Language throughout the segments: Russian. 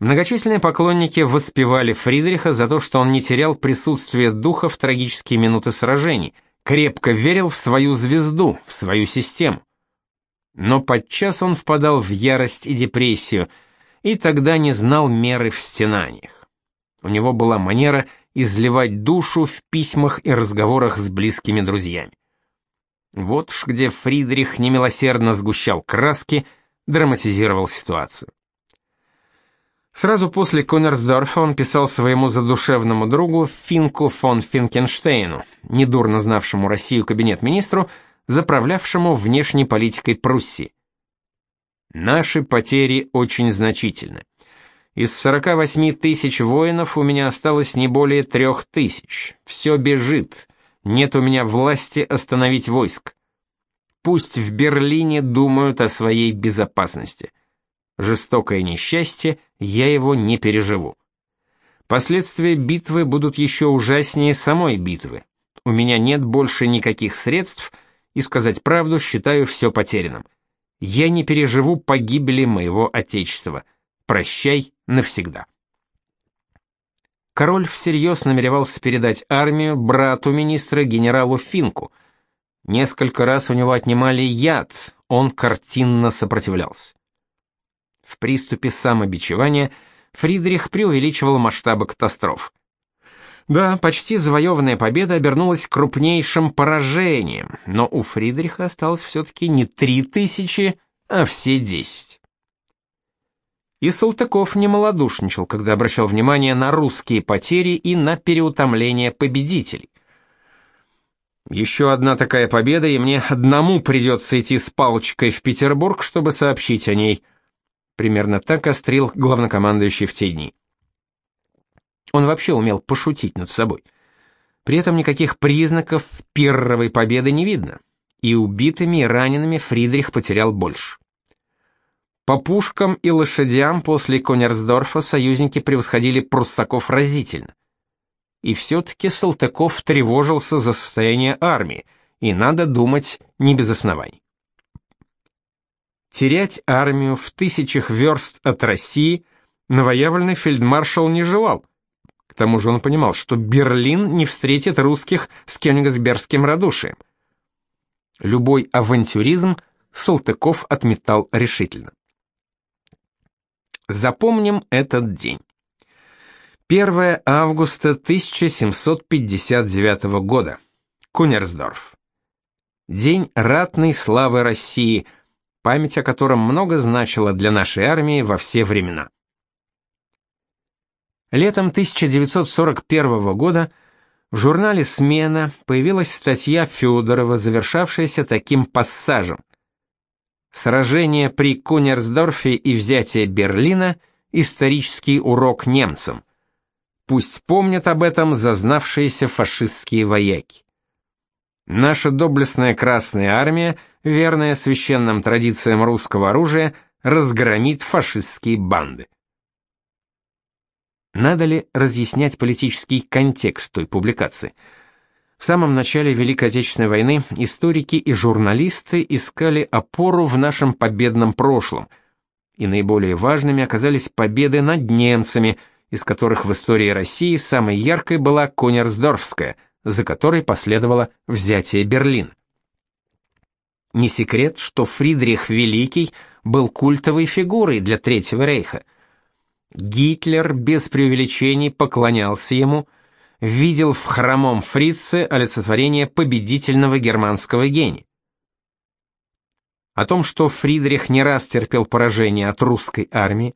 Многочисленные поклонники воспевали Фридриха за то, что он не терял присутствие духа в трагические минуты сражений, крепко верил в свою звезду, в свою систему. Но подчас он впадал в ярость и депрессию, и тогда не знал меры в стенаниях. У него была манера изливать душу в письмах и разговорах с близкими друзьями. Вот уж где Фридрих немилосердно сгущал краски, драматизировал ситуацию. Сразу после Коннерсдорфа он писал своему задушевному другу Финку фон Финкенштейну, недурно знавшему Россию кабинет-министру, заправлявшему внешней политикой Пруссии. Наши потери очень значительны. Из 48 тысяч воинов у меня осталось не более трех тысяч. Все бежит. Нет у меня власти остановить войск. Пусть в Берлине думают о своей безопасности жестокое несчастье, я его не переживу. Последствия битвы будут еще ужаснее самой битвы. У меня нет больше никаких средств, и сказать правду считаю все потерянным. Я не переживу погибели моего отечества. Прощай навсегда. Король всерьез намеревался передать армию брату министра генералу Финку. Несколько раз у него отнимали яд, он картинно сопротивлялся. В приступе самобичевания Фридрих преувеличивал масштабы катастроф. Да, почти завоеванная победа обернулась крупнейшим поражением, но у Фридриха осталось все-таки не три тысячи, а все десять. И Салтыков не малодушничал, когда обращал внимание на русские потери и на переутомление победителей. Еще одна такая победа, и мне одному придется идти с палочкой в Петербург, чтобы сообщить о ней – Примерно так острил главнокомандующий в те дни. Он вообще умел пошутить над собой. При этом никаких признаков первой победы не видно. И убитыми, и ранеными Фридрих потерял больше. По пушкам и лошадям после Конерсдорфа союзники превосходили пруссаков разительно. И все-таки Салтыков тревожился за состояние армии, и надо думать не без оснований. Терять армию в тысячах верст от России новоявленный фельдмаршал не желал. К тому же он понимал, что Берлин не встретит русских с кёнигсбергским радушием. Любой авантюризм Салтыков отметал решительно. Запомним этот день. 1 августа 1759 года. Кунерсдорф. День ратной славы России – память о котором много значила для нашей армии во все времена. Летом 1941 года в журнале «Смена» появилась статья Федорова, завершавшаяся таким пассажем. «Сражение при Кунерсдорфе и взятие Берлина – исторический урок немцам. Пусть помнят об этом зазнавшиеся фашистские вояки». Наша доблестная Красная Армия, верная священным традициям русского оружия, разгромит фашистские банды. Надо ли разъяснять политический контекст той публикации? В самом начале Великой Отечественной войны историки и журналисты искали опору в нашем победном прошлом, и наиболее важными оказались победы над немцами, из которых в истории России самой яркой была Конерсдорфская – за которой последовало взятие Берлина. Не секрет, что Фридрих Великий был культовой фигурой для Третьего рейха. Гитлер без преувеличений поклонялся ему, видел в хромом фрице олицетворение победительного германского гения. О том, что Фридрих не раз терпел поражение от русской армии,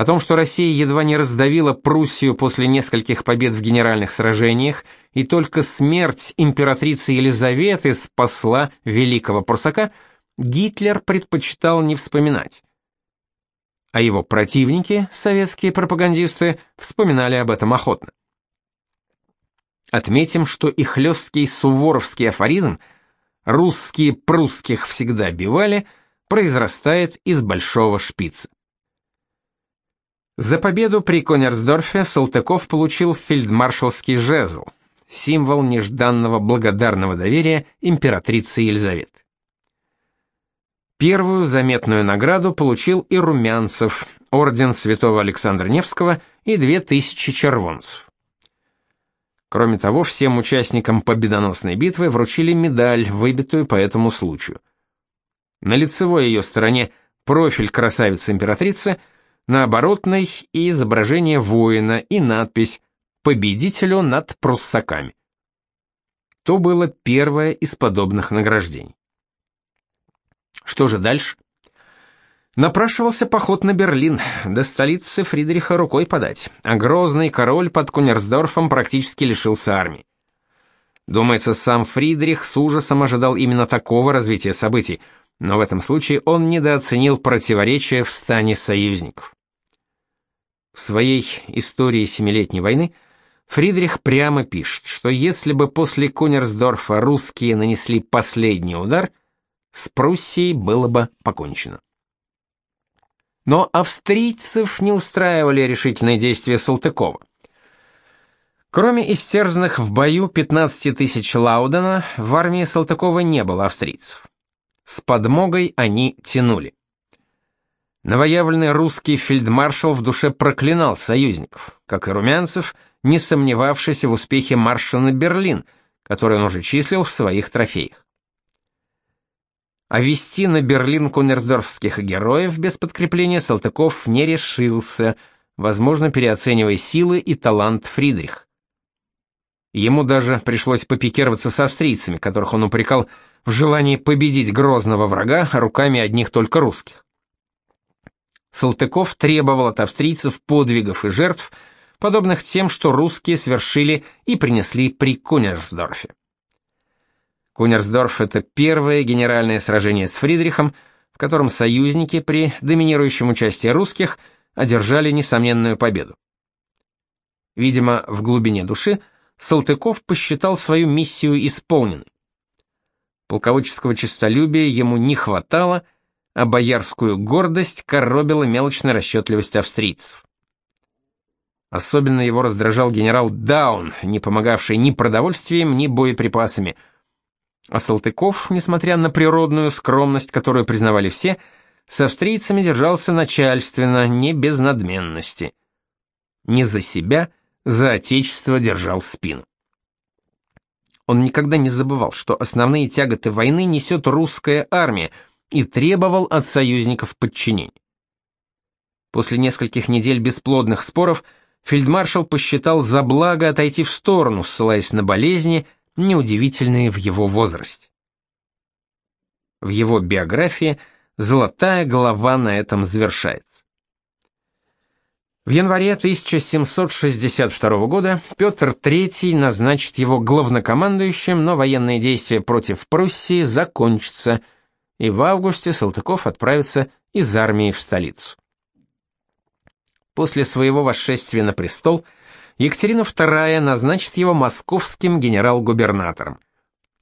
о том, что Россия едва не раздавила Пруссию после нескольких побед в генеральных сражениях, и только смерть императрицы Елизаветы спасла великого прусака, Гитлер предпочитал не вспоминать. А его противники, советские пропагандисты, вспоминали об этом охотно. Отметим, что и хлесткий суворовский афоризм «русские прусских всегда бивали» произрастает из большого шпица. За победу при Конерсдорфе Салтыков получил фельдмаршалский жезл, символ нежданного благодарного доверия императрицы Елизаветы. Первую заметную награду получил и Румянцев, орден святого Александра Невского и две тысячи червонцев. Кроме того, всем участникам победоносной битвы вручили медаль, выбитую по этому случаю. На лицевой ее стороне профиль красавицы-императрицы, на оборотной и изображение воина и надпись «Победителю над пруссаками». То было первое из подобных награждений. Что же дальше? Напрашивался поход на Берлин, до столицы Фридриха рукой подать, а грозный король под Кунерсдорфом практически лишился армии. Думается, сам Фридрих с ужасом ожидал именно такого развития событий, но в этом случае он недооценил противоречия в стане союзников. В своей истории Семилетней войны Фридрих прямо пишет, что если бы после Кунерсдорфа русские нанесли последний удар, с Пруссией было бы покончено. Но австрийцев не устраивали решительные действия Салтыкова. Кроме истерзанных в бою 15 тысяч Лаудена, в армии Салтыкова не было австрийцев. С подмогой они тянули. Новоявленный русский фельдмаршал в душе проклинал союзников, как и Румянцев, не сомневавшийся в успехе марша на Берлин, который он уже числил в своих трофеях. А вести на Берлин кунерсдорфских героев без подкрепления Салтыков не решился, возможно, переоценивая силы и талант Фридрих. Ему даже пришлось попикироваться с австрийцами, которых он упрекал в желании победить грозного врага руками одних только русских. Салтыков требовал от австрийцев подвигов и жертв, подобных тем, что русские совершили и принесли при Кунерсдорфе. Кунерсдорф — это первое генеральное сражение с Фридрихом, в котором союзники при доминирующем участии русских одержали несомненную победу. Видимо, в глубине души Салтыков посчитал свою миссию исполненной. Полководческого честолюбия ему не хватало, а боярскую гордость коробила мелочная расчетливость австрийцев. Особенно его раздражал генерал Даун, не помогавший ни продовольствием, ни боеприпасами – а Салтыков, несмотря на природную скромность, которую признавали все, с австрийцами держался начальственно, не без надменности. Не за себя, за отечество держал спину. Он никогда не забывал, что основные тяготы войны несет русская армия, и требовал от союзников подчинения. После нескольких недель бесплодных споров фельдмаршал посчитал за благо отойти в сторону, ссылаясь на болезни, неудивительные в его возрасте. В его биографии золотая голова на этом завершается. В январе 1762 года Петр III назначит его главнокомандующим, но военные действия против Пруссии закончатся, и в августе Салтыков отправится из армии в столицу. После своего восшествия на престол – Екатерина II назначит его московским генерал-губернатором.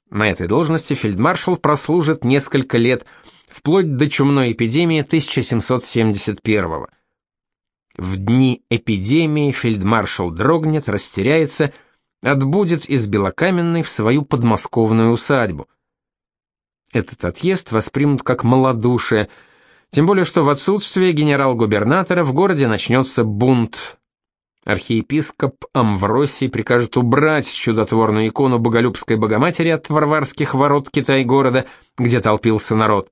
На этой должности фельдмаршал прослужит несколько лет, вплоть до чумной эпидемии 1771 -го. В дни эпидемии фельдмаршал дрогнет, растеряется, отбудет из Белокаменной в свою подмосковную усадьбу. Этот отъезд воспримут как малодушие, тем более что в отсутствие генерал-губернатора в городе начнется бунт, Архиепископ Амвросий прикажет убрать чудотворную икону Боголюбской Богоматери от Варварских ворот Китай-города, где толпился народ.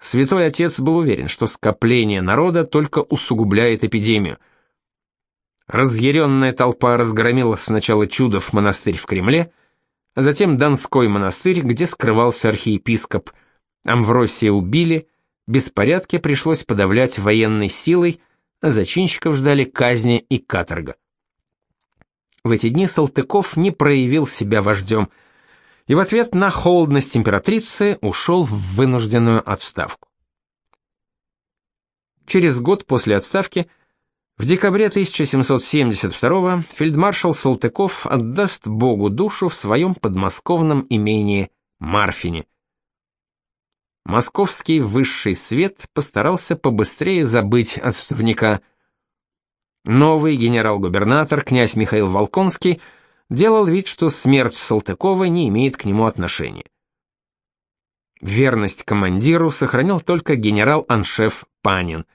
Святой Отец был уверен, что скопление народа только усугубляет эпидемию. Разъяренная толпа разгромила сначала Чудов монастырь в Кремле, затем Донской монастырь, где скрывался архиепископ. Амвросия убили, беспорядки пришлось подавлять военной силой, а зачинщиков ждали казни и каторга. В эти дни Салтыков не проявил себя вождем, и в ответ на холодность императрицы ушел в вынужденную отставку. Через год после отставки, в декабре 1772 фельдмаршал Салтыков отдаст Богу душу в своем подмосковном имении Марфине – московский высший свет постарался побыстрее забыть отставника. Новый генерал-губернатор, князь Михаил Волконский, делал вид, что смерть Салтыкова не имеет к нему отношения. Верность командиру сохранил только генерал-аншеф Панин.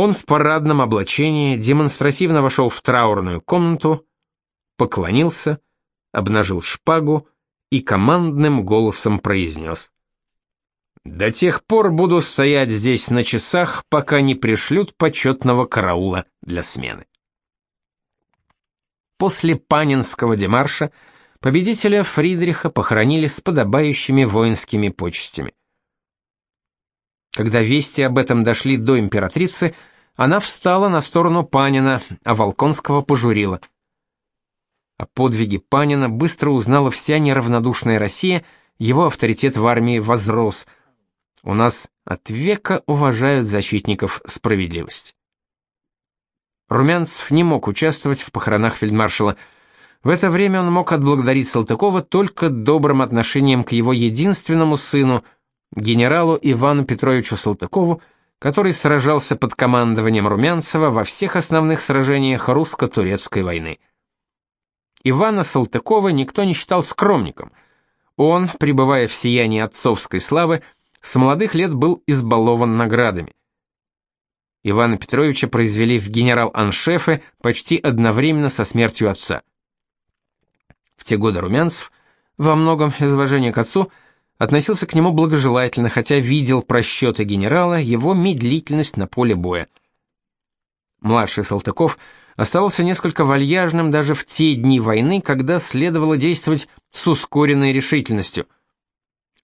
Он в парадном облачении демонстративно вошел в траурную комнату, поклонился, обнажил шпагу и командным голосом произнес. «До тех пор буду стоять здесь на часах, пока не пришлют почетного караула для смены». После Панинского демарша победителя Фридриха похоронили с подобающими воинскими почестями. Когда вести об этом дошли до императрицы, она встала на сторону Панина, а Волконского пожурила. О подвиге Панина быстро узнала вся неравнодушная Россия, его авторитет в армии возрос. У нас от века уважают защитников справедливости. Румянцев не мог участвовать в похоронах фельдмаршала. В это время он мог отблагодарить Салтыкова только добрым отношением к его единственному сыну, генералу Ивану Петровичу Салтыкову, который сражался под командованием Румянцева во всех основных сражениях русско-турецкой войны. Ивана Салтыкова никто не считал скромником. Он, пребывая в сиянии отцовской славы, с молодых лет был избалован наградами. Ивана Петровича произвели в генерал-аншефы почти одновременно со смертью отца. В те годы Румянцев, во многом из уважения к отцу, относился к нему благожелательно, хотя видел просчеты генерала, его медлительность на поле боя. Младший Салтыков оставался несколько вальяжным даже в те дни войны, когда следовало действовать с ускоренной решительностью.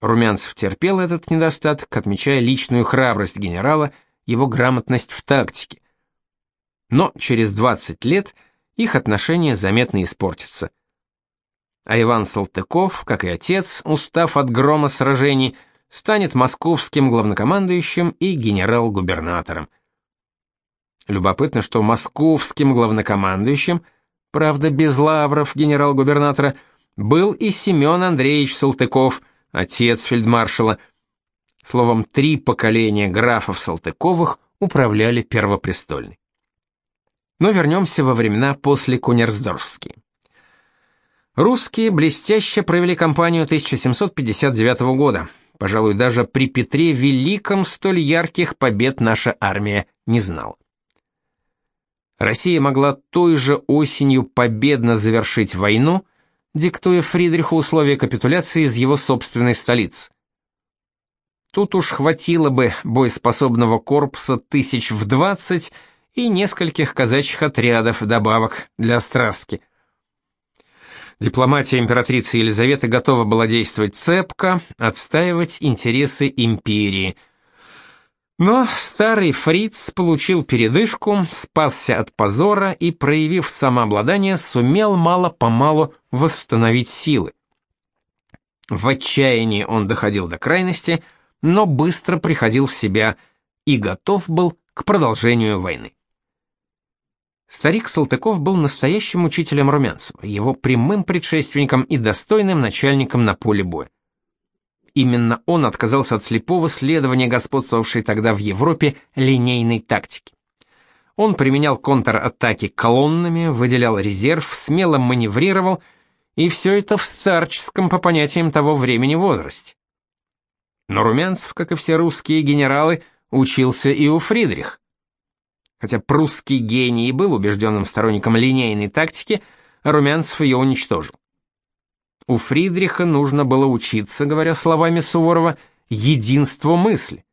Румянцев терпел этот недостаток, отмечая личную храбрость генерала – его грамотность в тактике. Но через 20 лет их отношения заметно испортятся. А Иван Салтыков, как и отец, устав от грома сражений, станет московским главнокомандующим и генерал-губернатором. Любопытно, что московским главнокомандующим, правда без лавров генерал-губернатора, был и Семен Андреевич Салтыков, отец фельдмаршала, Словом, три поколения графов Салтыковых управляли Первопрестольной. Но вернемся во времена после Кунерсдорфские. Русские блестяще провели кампанию 1759 года. Пожалуй, даже при Петре Великом столь ярких побед наша армия не знала. Россия могла той же осенью победно завершить войну, диктуя Фридриху условия капитуляции из его собственной столицы. Тут уж хватило бы боеспособного корпуса тысяч в двадцать и нескольких казачьих отрядов добавок для страстки. Дипломатия императрицы Елизаветы готова была действовать цепко, отстаивать интересы империи. Но старый фриц получил передышку, спасся от позора и, проявив самообладание, сумел мало-помалу восстановить силы. В отчаянии он доходил до крайности – но быстро приходил в себя и готов был к продолжению войны. Старик Салтыков был настоящим учителем Румянцева, его прямым предшественником и достойным начальником на поле боя. Именно он отказался от слепого следования господствовавшей тогда в Европе линейной тактики. Он применял контратаки колоннами, выделял резерв, смело маневрировал, и все это в старческом по понятиям того времени возрасте. Но Румянцев, как и все русские генералы, учился и у Фридрих. Хотя прусский гений был убежденным сторонником линейной тактики, Румянцев ее уничтожил. У Фридриха нужно было учиться, говоря словами Суворова, единству мысли.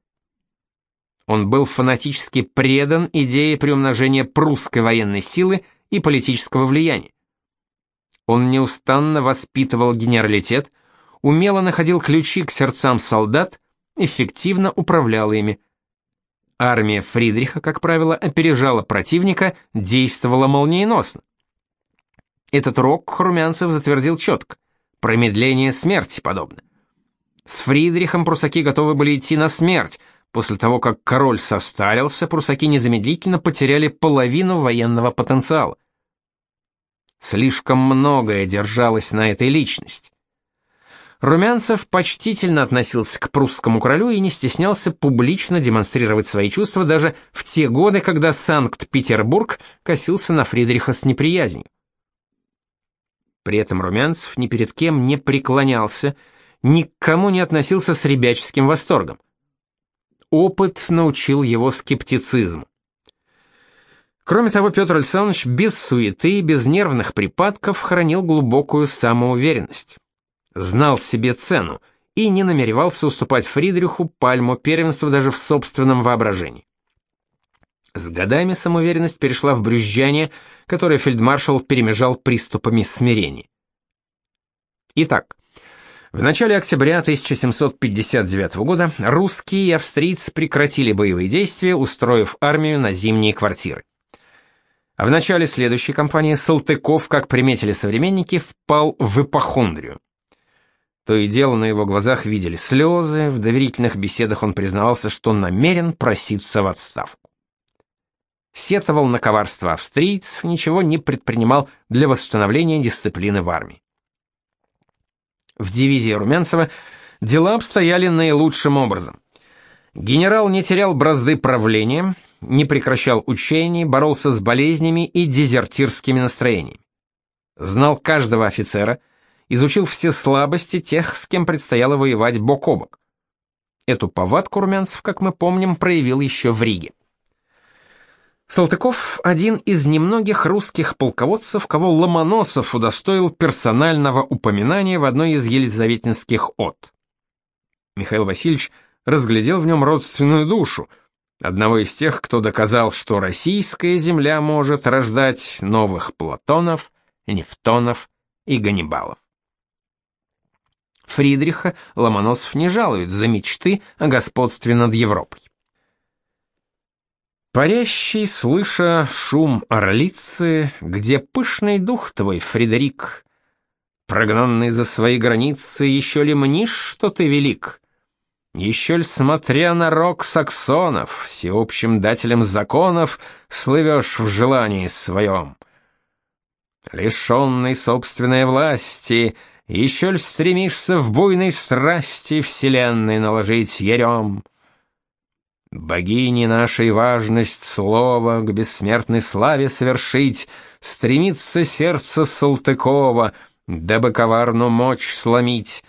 Он был фанатически предан идее приумножения прусской военной силы и политического влияния. Он неустанно воспитывал генералитет, умело находил ключи к сердцам солдат, эффективно управлял ими. Армия Фридриха, как правило, опережала противника, действовала молниеносно. Этот рок Румянцев затвердил четко. Промедление смерти подобно. С Фридрихом прусаки готовы были идти на смерть. После того, как король состарился, прусаки незамедлительно потеряли половину военного потенциала. Слишком многое держалось на этой личности. Румянцев почтительно относился к прусскому королю и не стеснялся публично демонстрировать свои чувства даже в те годы, когда Санкт-Петербург косился на Фридриха с неприязнью. При этом Румянцев ни перед кем не преклонялся, ни к кому не относился с ребяческим восторгом. Опыт научил его скептицизму. Кроме того, Петр Александрович без суеты и без нервных припадков хранил глубокую самоуверенность. Знал себе цену и не намеревался уступать Фридриху пальму первенства даже в собственном воображении. С годами самоуверенность перешла в брюзжание, которое фельдмаршал перемежал приступами смирения. Итак, в начале октября 1759 года русские и австрийцы прекратили боевые действия, устроив армию на зимние квартиры. А в начале следующей кампании Салтыков, как приметили современники, впал в ипохондрию. То и дело на его глазах видели слезы, в доверительных беседах он признавался, что намерен проситься в отставку. Сетовал на коварство австрийцев, ничего не предпринимал для восстановления дисциплины в армии. В дивизии Румянцева дела обстояли наилучшим образом. Генерал не терял бразды правления, не прекращал учений, боролся с болезнями и дезертирскими настроениями. Знал каждого офицера, изучил все слабости тех, с кем предстояло воевать бок о бок. Эту повадку Румянцев, как мы помним, проявил еще в Риге. Салтыков – один из немногих русских полководцев, кого Ломоносов удостоил персонального упоминания в одной из елизаветинских от. Михаил Васильевич разглядел в нем родственную душу, одного из тех, кто доказал, что российская земля может рождать новых Платонов, Нефтонов и Ганнибалов. Фридриха Ломоносов не жалует за мечты о господстве над Европой. Парящий, слыша шум орлицы, где пышный дух твой, Фредерик, прогнанный за свои границы, еще ли мнишь, что ты велик? Еще ль, смотря на рок саксонов, всеобщим дателем законов, слывешь в желании своем? Лишенный собственной власти, еще ль стремишься в буйной страсти вселенной наложить ярем? Богини нашей важность слова к бессмертной славе совершить, стремится сердце Салтыкова, дабы коварну мочь сломить.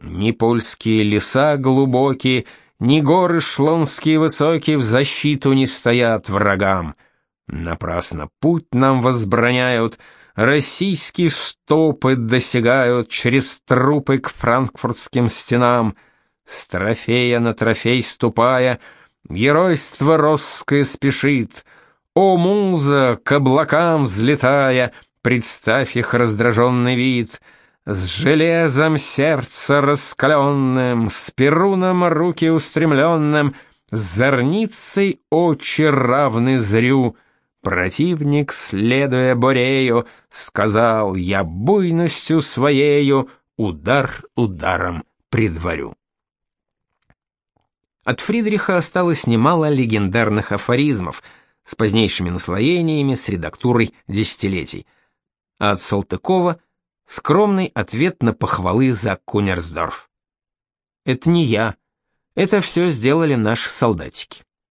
Ни польские леса глубокие, ни горы шлонские высокие в защиту не стоят врагам. Напрасно путь нам возбраняют, российские стопы досягают через трупы к франкфуртским стенам — с трофея на трофей ступая, геройство росское спешит. О, муза, к облакам взлетая, представь их раздраженный вид, с железом сердца раскаленным, с перуном руки устремленным, с зорницей очи равны зрю. Противник, следуя Борею, сказал, я буйностью своею удар ударом предварю. От Фридриха осталось немало легендарных афоризмов с позднейшими наслоениями, с редактурой десятилетий. А от Салтыкова скромный ответ на похвалы за Кунерсдорф. Это не я. Это все сделали наши солдатики.